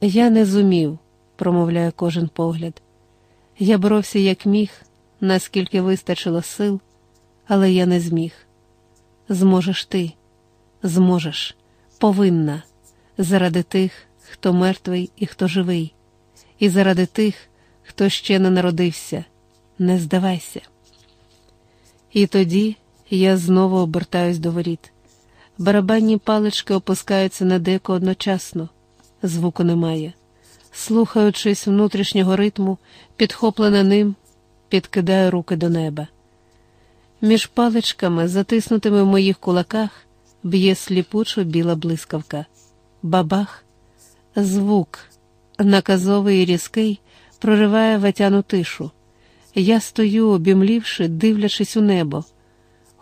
Я не зумів, промовляє кожен погляд. Я боровся як міг, наскільки вистачило сил, але я не зміг. Зможеш ти, зможеш, повинна, заради тих, хто мертвий і хто живий, і заради тих, хто ще не народився, не здавайся. І тоді я знову обертаюсь до воріт. Барабанні палички опускаються на деко одночасно, звуку немає. Слухаючись внутрішнього ритму, підхоплена ним, підкидаю руки до неба. Між паличками, затиснутими в моїх кулаках, б'є сліпучо біла блискавка. Бабах, звук, наказовий і різкий, прориває ватяну тишу. Я стою, обімлівши, дивлячись у небо.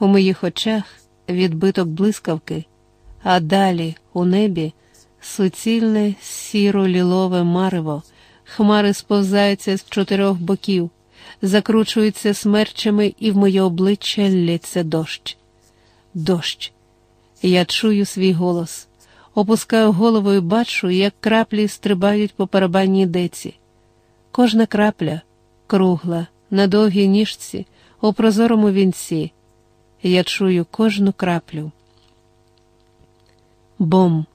У моїх очах відбиток блискавки, а далі у небі суцільне сіро-лілове марево, хмари сповзаються з чотирьох боків, закручуються смерчами, і в моє обличчя лється дощ. Дощ. Я чую свій голос, опускаю голову і бачу, як краплі стрибають по барабанній деці. Кожна крапля кругла, на довгій ніжці, у прозорому вінці. Я чую кожну краплю. Бом,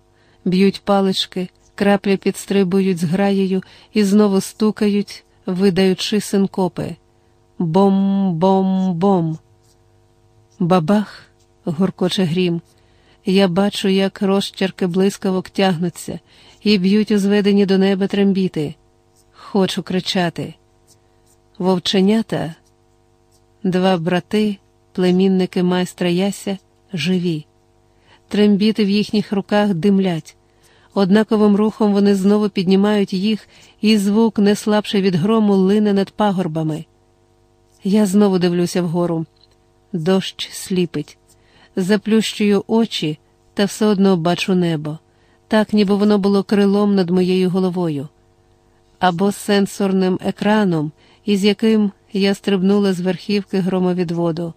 б'ють палички, краплі підстрибують з граєю і знову стукають, видаючи синкопи. Бом-бом-бом. Бабах, гуркоче грім. Я бачу, як розчерки блискавок тягнуться і б'ють у зведені до неба трембіти. Хочу кричати. Вовченята, два брати, племінники майстра Яся, живі. Трембіти в їхніх руках димлять. Однаковим рухом вони знову піднімають їх, і звук, не слабший від грому, лине над пагорбами. Я знову дивлюся вгору. Дощ сліпить, заплющую очі та все одно бачу небо, так ніби воно було крилом над моєю головою, або сенсорним екраном, із яким я стрибнула з верхівки громовідводу,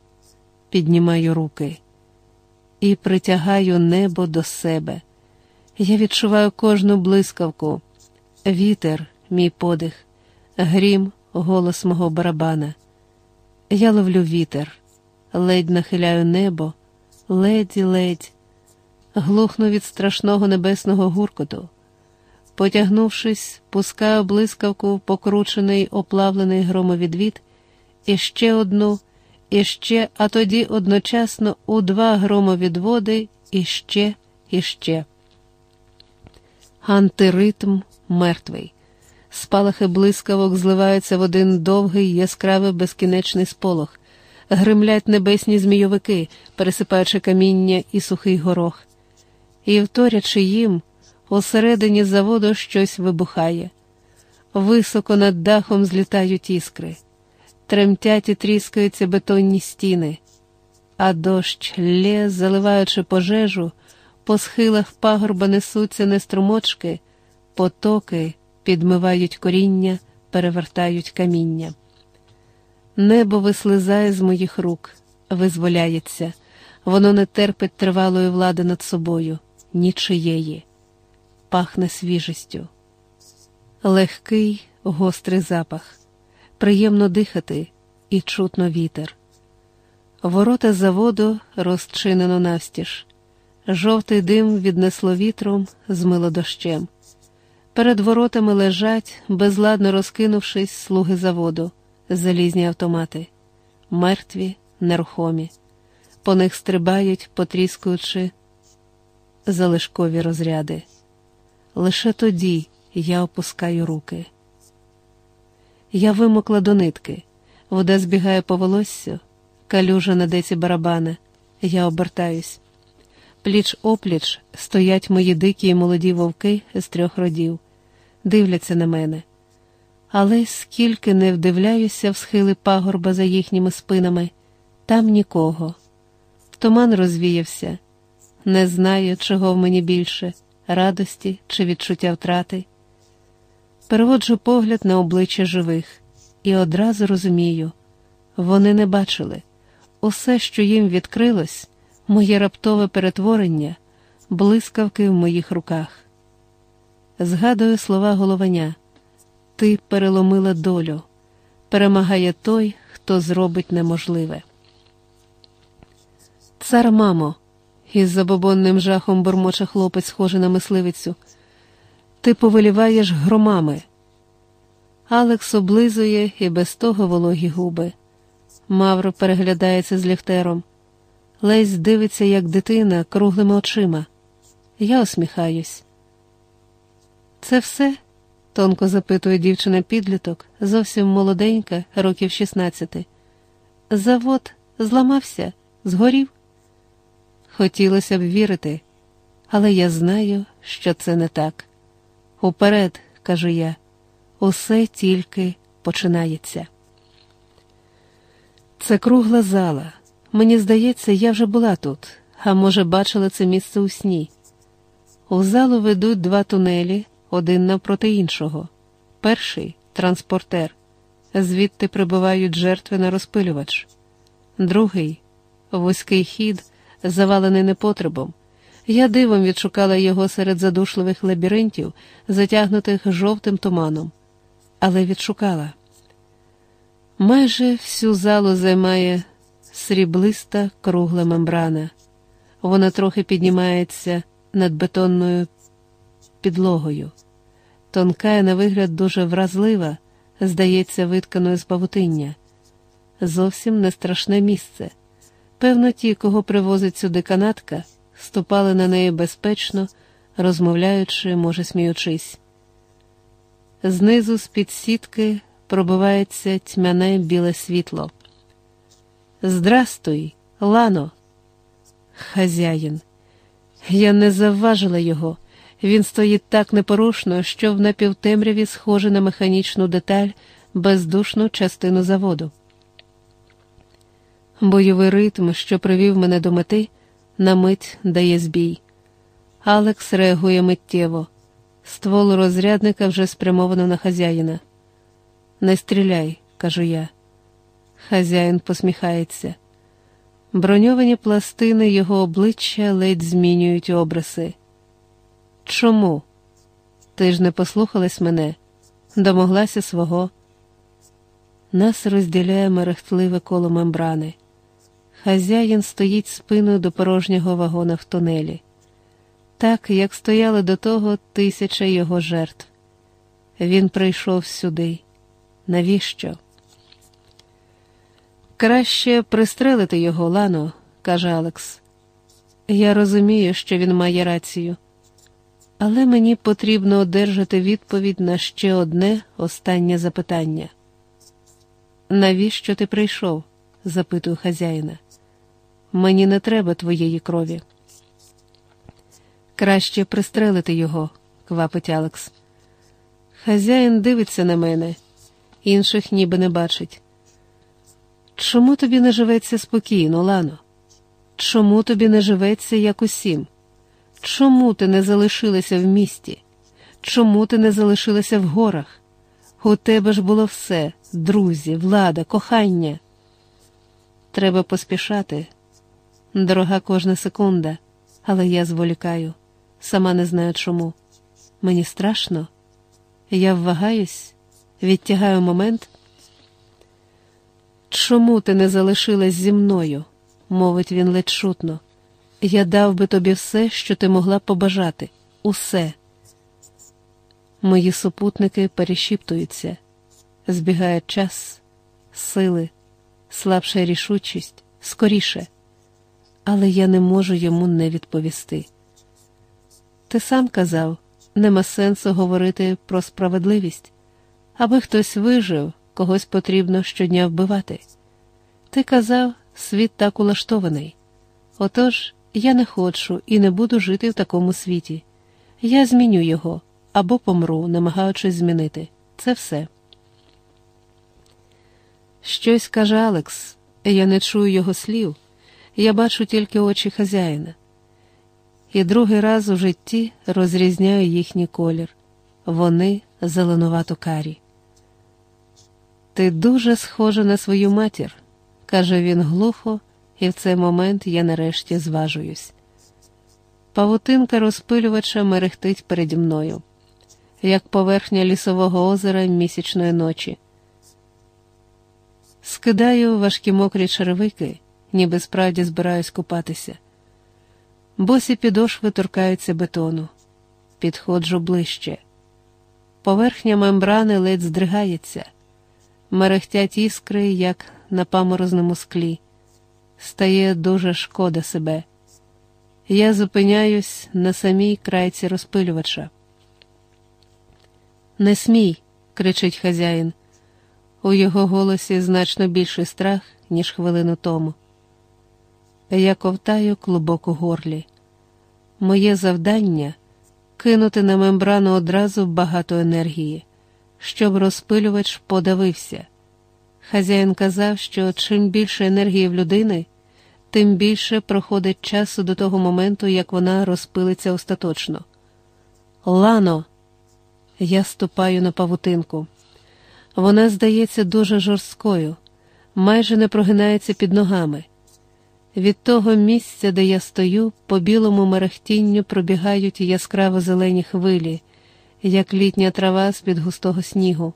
піднімаю руки і притягаю небо до себе. Я відчуваю кожну блискавку, вітер, мій подих, грім, голос мого барабана. Я ловлю вітер, ледь нахиляю небо, ледь-ледь, глухну від страшного небесного гуркоту. Потягнувшись, пускаю блискавку в покручений оплавлений громовідвід, і ще одну, і ще, а тоді одночасно у два громовідводи, і ще, і ще. Антиритм мертвий. Спалахи блискавок зливаються в один довгий, яскравий безкінечний сполох, гримлять небесні змійовики, пересипаючи каміння і сухий горох. І, вторячи їм, усередині заводу щось вибухає. Високо над дахом злітають іскри, тремтять і тріскаються бетонні стіни, а дощ лє, заливаючи пожежу, по схилах пагорба несуться не струмочки, потоки підмивають коріння, перевертають каміння. Небо вислизає з моїх рук, визволяється, воно не терпить тривалої влади над собою, нічиєї, пахне свіжістю. Легкий, гострий запах, приємно дихати і чутно вітер. Ворота заводу розчинено навстіж. Жовтий дим віднесло вітром, змило дощем. Перед воротами лежать, безладно розкинувшись, слуги заводу, залізні автомати, мертві, нерухомі. По них стрибають, потріскуючи залишкові розряди. Лише тоді я опускаю руки. Я вимокла до нитки, вода збігає по волоссю, калюжа на деці барабана. Я обертаюсь. Пліч опліч стоять мої дикі й молоді вовки з трьох родів, дивляться на мене. Але скільки не вдивляюся в схили пагорба за їхніми спинами, там нікого. Туман розвіявся, не знаю, чого в мені більше радості чи відчуття втрати. Переводжу погляд на обличчя живих і одразу розумію вони не бачили усе, що їм відкрилось моє раптове перетворення, блискавки в моїх руках. Згадую слова головання. Ти переломила долю, перемагає той, хто зробить неможливе. Цар, мамо, із забобонним жахом бурмоче хлопець, схожий на мисливицю. Ти повеліваєш громами. Алекс облизує і без того вологі губи. Мавро переглядається з ліхтером. Лесь дивиться, як дитина, круглими очима. Я усміхаюсь. Це все? тонко запитує дівчина підліток, зовсім молоденька, років 16. Завод зламався, згорів. Хотілося б вірити, але я знаю, що це не так. Уперед, кажу я, усе тільки починається. Це кругла зала. Мені здається, я вже була тут, а може, бачила це місце у сні. У залу ведуть два тунелі, один навпроти іншого. Перший транспортер, звідти прибувають жертви на розпилювач, другий вузький хід, завалений непотребом. Я дивом відшукала його серед задушливих лабіринтів, затягнутих жовтим туманом, але відшукала. Майже всю залу займає сріблиста кругла мембрана. Вона трохи піднімається над бетонною підлогою. Тонка і на вигляд дуже вразлива, здається, витканою з павутиння. Зовсім не страшне місце. Певно, ті, кого привозить сюди канатка, ступали на неї безпечно, розмовляючи, може, сміючись. Знизу з під сітки пробивається тьмяне біле світло. Здрастуй, Лано, хазяїн. Я не завважила його. Він стоїть так непорушно, що в напівтемряві схоже на механічну деталь, бездушну частину заводу. Бойовий ритм, що привів мене до мети, на мить дає збій. Алекс реагує миттєво. Ствол розрядника вже спрямовано на хазяїна. Не стріляй, кажу я. Хазяїн посміхається. Броньовані пластини його обличчя ледь змінюють обриси. Чому? Ти ж не послухалась мене, домоглася свого. Нас розділяє мерехтливе коло мембрани. Хазяїн стоїть спиною до порожнього вагона в тунелі, так як стояли до того тисяча його жертв. Він прийшов сюди. Навіщо? Краще пристрелити його, Лано, каже Алекс. Я розумію, що він має рацію, але мені потрібно одержати відповідь на ще одне останнє запитання. Навіщо ти прийшов? запитую хазяїна. Мені не треба твоєї крові. Краще пристрелити його, квапить Алекс. Хазяїн дивиться на мене, інших ніби не бачить. Чому тобі не живеться спокійно, Лано? Чому тобі не живеться, як усім? Чому ти не залишилася в місті? Чому ти не залишилася в горах? У тебе ж було все друзі, влада, кохання. Треба поспішати. Дорога кожна секунда, але я зволікаю, сама не знаю чому. Мені страшно, я ввагаюсь, відтягаю момент. Чому ти не залишилась зі мною? мовить він ледь шутно. Я дав би тобі все, що ти могла побажати, усе. Мої супутники перешіптуються, збігає час, сили, слабша рішучість, скоріше, але я не можу йому не відповісти. Ти сам казав, нема сенсу говорити про справедливість, аби хтось вижив, когось потрібно щодня вбивати. Ти казав, світ так улаштований. Отож, я не хочу і не буду жити в такому світі. Я зміню його або помру, намагаючись змінити. Це все. Щось каже Алекс, я не чую його слів, я бачу тільки очі хазяїна. І другий раз у житті розрізняю їхній колір. Вони зеленувато карі. Ти дуже схожа на свою матір, каже він глухо, і в цей момент я нарешті зважуюсь. Павутинка розпилювача мерехтить переді мною. як поверхня лісового озера місячної ночі. Скидаю важкі мокрі черевики, ніби справді збираюсь купатися. Босі підошви торкаються бетону. Підходжу ближче. Поверхня мембрани ледь здригається, мерехтять іскри, як на паморозному склі. Стає дуже шкода себе. Я зупиняюсь на самій крайці розпилювача. Не смій, кричить хазяїн. У його голосі значно більший страх, ніж хвилину тому. Я ковтаю клубок у горлі. Моє завдання кинути на мембрану одразу багато енергії, щоб розпилювач подавився. Хазяїн казав, що чим більше енергії в людини, тим більше проходить часу до того моменту, як вона розпилиться остаточно. Лано, я ступаю на павутинку. Вона здається дуже жорсткою, майже не прогинається під ногами. Від того місця, де я стою, по білому мерехтінню пробігають яскраво зелені хвилі, як літня трава з під густого снігу.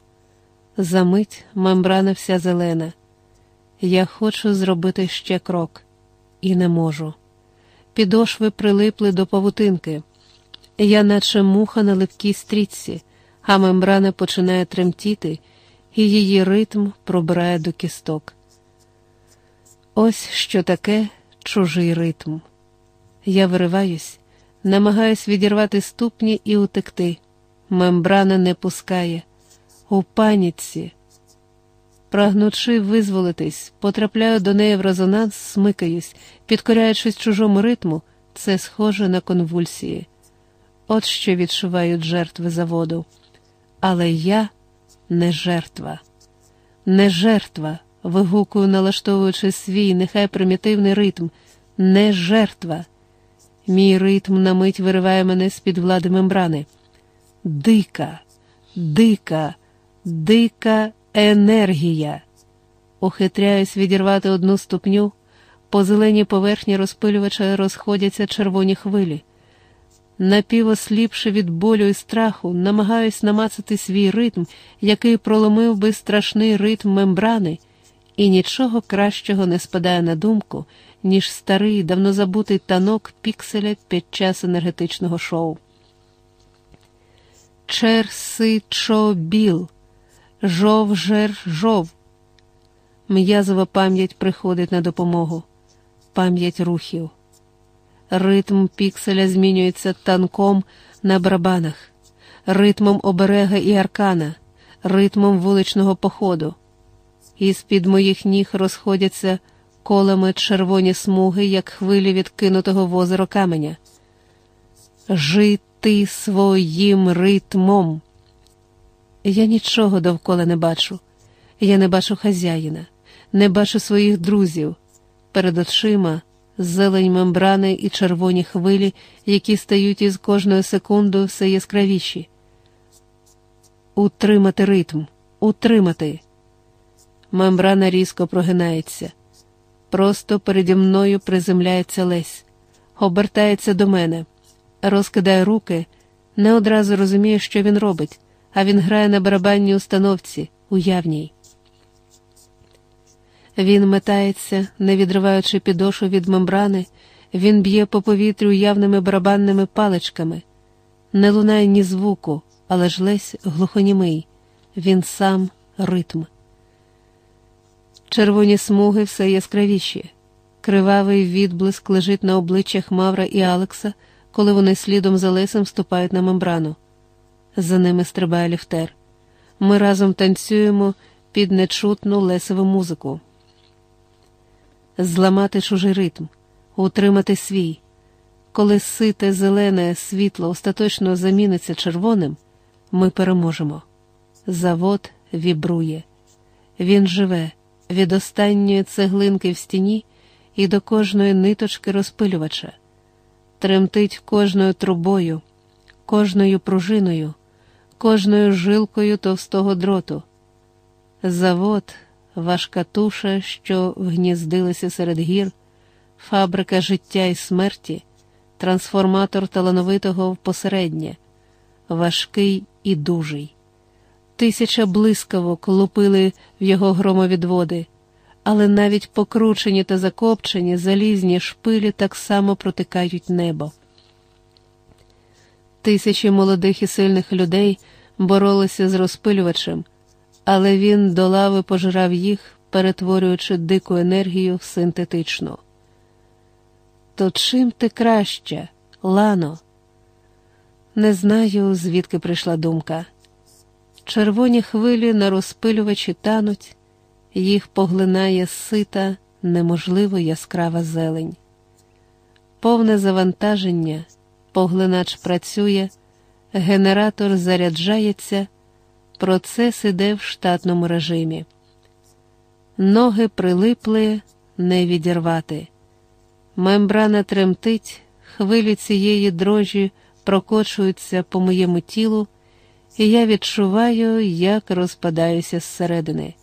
Замить мембрана вся зелена. Я хочу зробити ще крок, і не можу. Підошви прилипли до павутинки. Я, наче муха на липкій стрічці, а мембрана починає тремтіти, і її ритм пробирає до кісток. Ось що таке чужий ритм. Я вириваюсь, намагаюсь відірвати ступні і утекти. Мембрана не пускає. У паніці. Прагнучи визволитись, потрапляю до неї в резонанс, смикаюсь, підкоряючись чужому ритму, це схоже на конвульсії. От що відчувають жертви заводу. Але я не жертва, не жертва вигукую, налаштовуючи свій, нехай примітивний ритм, не жертва. Мій ритм на мить вириває мене з під влади мембрани. Дика, дика, дика енергія. Ухитряюсь відірвати одну ступню, по зеленій поверхні розпилювача розходяться червоні хвилі. Напівосліпши від болю і страху, намагаюсь намацати свій ритм, який проломив би страшний ритм мембрани і нічого кращого не спадає на думку, ніж старий, давно забутий танок пікселя під час енергетичного шоу. Черсичобіл, жов жер жов. М'язова пам'ять приходить на допомогу, пам'ять рухів. Ритм пікселя змінюється танком на барабанах, ритмом оберега і аркана, ритмом вуличного походу і з-під моїх ніг розходяться колами червоні смуги, як хвилі відкинутого в озеро каменя. Жити своїм ритмом. Я нічого довкола не бачу. Я не бачу хазяїна, не бачу своїх друзів. Перед очима зелень мембрани і червоні хвилі, які стають із кожною секундою все яскравіші. Утримати ритм, утримати. Мембрана різко прогинається. Просто переді мною приземляється Лесь, обертається до мене, розкидає руки, не одразу розуміє, що він робить, а він грає на барабанній установці, уявній. Він метається, не відриваючи підошу від мембрани, він б'є по повітрю явними барабанними паличками. Не лунає ні звуку, але ж лесь глухонімий, він сам ритм. Червоні смуги все яскравіші. Кривавий відблиск лежить на обличчях Мавра і Алекса, коли вони слідом за лесом вступають на мембрану. За ними стрибає ліфтер. Ми разом танцюємо під нечутну лесову музику. Зламати чужий ритм, утримати свій. Коли сите зелене світло остаточно заміниться червоним, ми переможемо. Завод вібрує, він живе від останньої цеглинки в стіні і до кожної ниточки розпилювача, тремтить кожною трубою, кожною пружиною, кожною жилкою товстого дроту. Завод, важка туша, що вгніздилася серед гір, фабрика життя і смерті, трансформатор талановитого в посереднє, важкий і дужий. Тисяча блискавок лупили в його громовідводи, але навіть покручені та закопчені залізні шпилі так само протикають небо. Тисячі молодих і сильних людей боролися з розпилювачем, але він долав і пожирав їх, перетворюючи дику енергію в синтетичну. То чим ти краще, Лано? Не знаю, звідки прийшла думка. Червоні хвилі на розпилювачі тануть, їх поглинає сита, неможливо яскрава зелень. Повне завантаження, поглинач працює, генератор заряджається, процес іде в штатному режимі. Ноги прилипли, не відірвати. Мембрана тремтить, хвилі цієї дрожі прокочуються по моєму тілу, і я відчуваю, як розпадаюся зсередини.